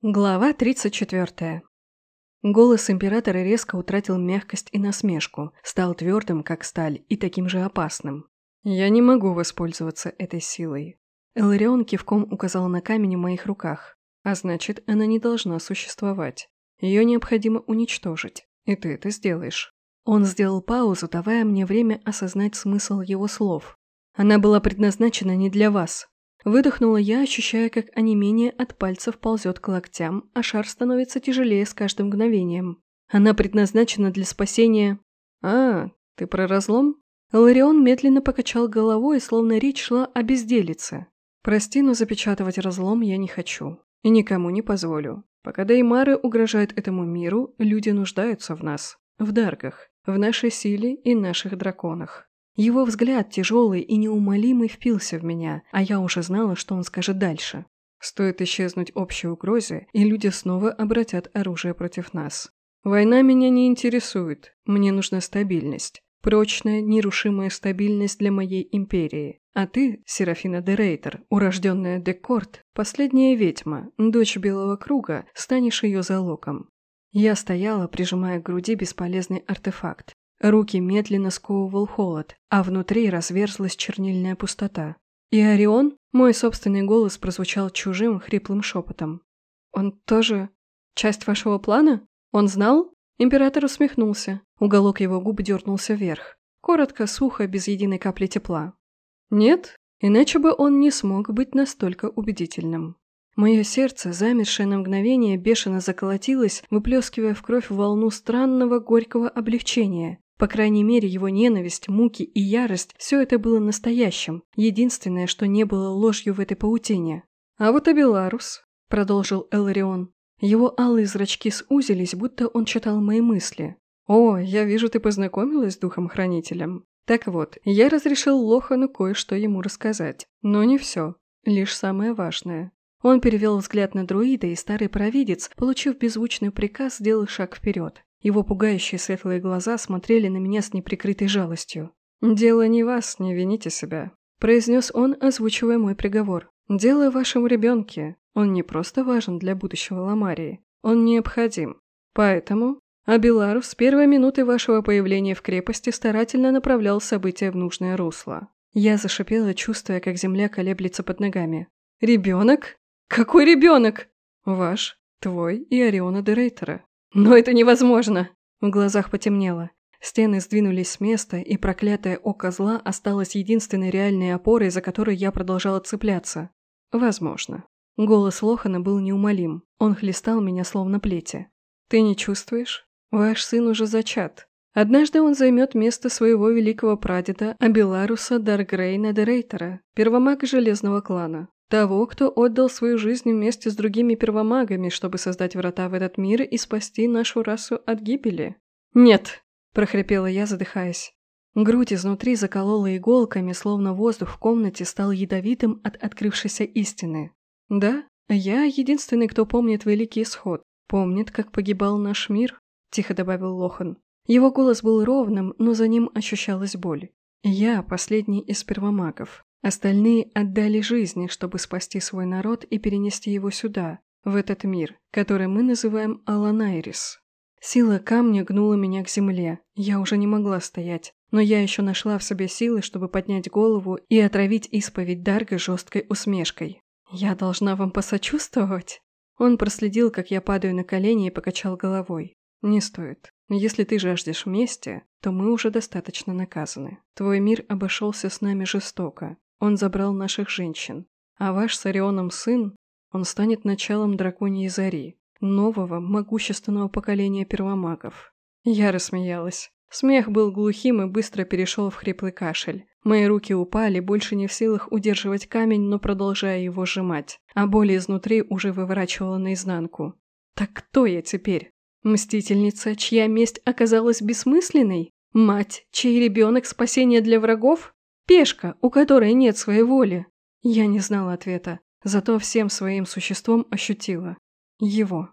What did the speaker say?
Глава 34. Голос императора резко утратил мягкость и насмешку, стал твердым, как сталь, и таким же опасным. «Я не могу воспользоваться этой силой». Эларион кивком указал на камень в моих руках. А значит, она не должна существовать. Ее необходимо уничтожить. И ты это сделаешь. Он сделал паузу, давая мне время осознать смысл его слов. Она была предназначена не для вас. Выдохнула я, ощущая, как онемение от пальцев ползет к локтям, а шар становится тяжелее с каждым мгновением. Она предназначена для спасения... А, ты про разлом? Ларион медленно покачал головой, словно речь шла о безделице. Прости, но запечатывать разлом я не хочу. И никому не позволю. Пока Даймары угрожают этому миру, люди нуждаются в нас. В даргах, в нашей силе и наших драконах. Его взгляд, тяжелый и неумолимый, впился в меня, а я уже знала, что он скажет дальше. Стоит исчезнуть общей угрозе, и люди снова обратят оружие против нас. Война меня не интересует, мне нужна стабильность. Прочная, нерушимая стабильность для моей империи. А ты, Серафина де Рейтер, урожденная Декорт, последняя ведьма, дочь Белого Круга, станешь ее залогом. Я стояла, прижимая к груди бесполезный артефакт. Руки медленно сковывал холод, а внутри разверзлась чернильная пустота. И Орион, мой собственный голос прозвучал чужим, хриплым шепотом. «Он тоже часть вашего плана? Он знал?» Император усмехнулся. Уголок его губ дернулся вверх. Коротко, сухо, без единой капли тепла. «Нет, иначе бы он не смог быть настолько убедительным». Мое сердце, замершее на мгновение, бешено заколотилось, выплескивая в кровь волну странного горького облегчения. По крайней мере, его ненависть, муки и ярость – все это было настоящим, единственное, что не было ложью в этой паутине. «А вот и Беларус», – продолжил Эларион. Его алые зрачки сузились, будто он читал мои мысли. «О, я вижу, ты познакомилась с Духом-Хранителем. Так вот, я разрешил Лохану кое-что ему рассказать. Но не все. Лишь самое важное. Он перевел взгляд на друида, и старый провидец, получив беззвучный приказ, сделал шаг вперед. Его пугающие светлые глаза смотрели на меня с неприкрытой жалостью. «Дело не вас, не вините себя», – произнес он, озвучивая мой приговор. «Дело в вашем ребенке. Он не просто важен для будущего Ламарии. Он необходим. Поэтому Абилару с первой минуты вашего появления в крепости старательно направлял события в нужное русло. Я зашипела, чувствуя, как земля колеблется под ногами. «Ребенок? Какой ребенок?» «Ваш, твой и Ориона де Рейтера», «Но это невозможно!» В глазах потемнело. Стены сдвинулись с места, и проклятое око зла осталось единственной реальной опорой, за которой я продолжала цепляться. «Возможно». Голос Лохана был неумолим. Он хлестал меня словно плети. «Ты не чувствуешь? Ваш сын уже зачат. Однажды он займет место своего великого прадеда Абеларуса Даргрейна де Рейтера, первомага Железного клана. Того, кто отдал свою жизнь вместе с другими первомагами, чтобы создать врата в этот мир и спасти нашу расу от гибели. «Нет!» – прохрипела я, задыхаясь. Грудь изнутри заколола иголками, словно воздух в комнате стал ядовитым от открывшейся истины. «Да, я единственный, кто помнит Великий Исход, помнит, как погибал наш мир», – тихо добавил Лохан. Его голос был ровным, но за ним ощущалась боль. «Я последний из первомагов. Остальные отдали жизни, чтобы спасти свой народ и перенести его сюда, в этот мир, который мы называем Аланайрис. Сила камня гнула меня к земле, я уже не могла стоять, но я еще нашла в себе силы, чтобы поднять голову и отравить исповедь Дарга жесткой усмешкой. «Я должна вам посочувствовать?» Он проследил, как я падаю на колени и покачал головой. «Не стоит. Если ты жаждешь мести, то мы уже достаточно наказаны. Твой мир обошелся с нами жестоко. Он забрал наших женщин. А ваш с Орионом сын, он станет началом драконьей зари, нового, могущественного поколения первомагов. Я рассмеялась. Смех был глухим и быстро перешел в хриплый кашель. Мои руки упали, больше не в силах удерживать камень, но продолжая его сжимать, а боль изнутри уже выворачивала наизнанку. Так кто я теперь? Мстительница, чья месть оказалась бессмысленной? Мать, чей ребенок спасение для врагов? Пешка, у которой нет своей воли. Я не знала ответа, зато всем своим существом ощутила. Его.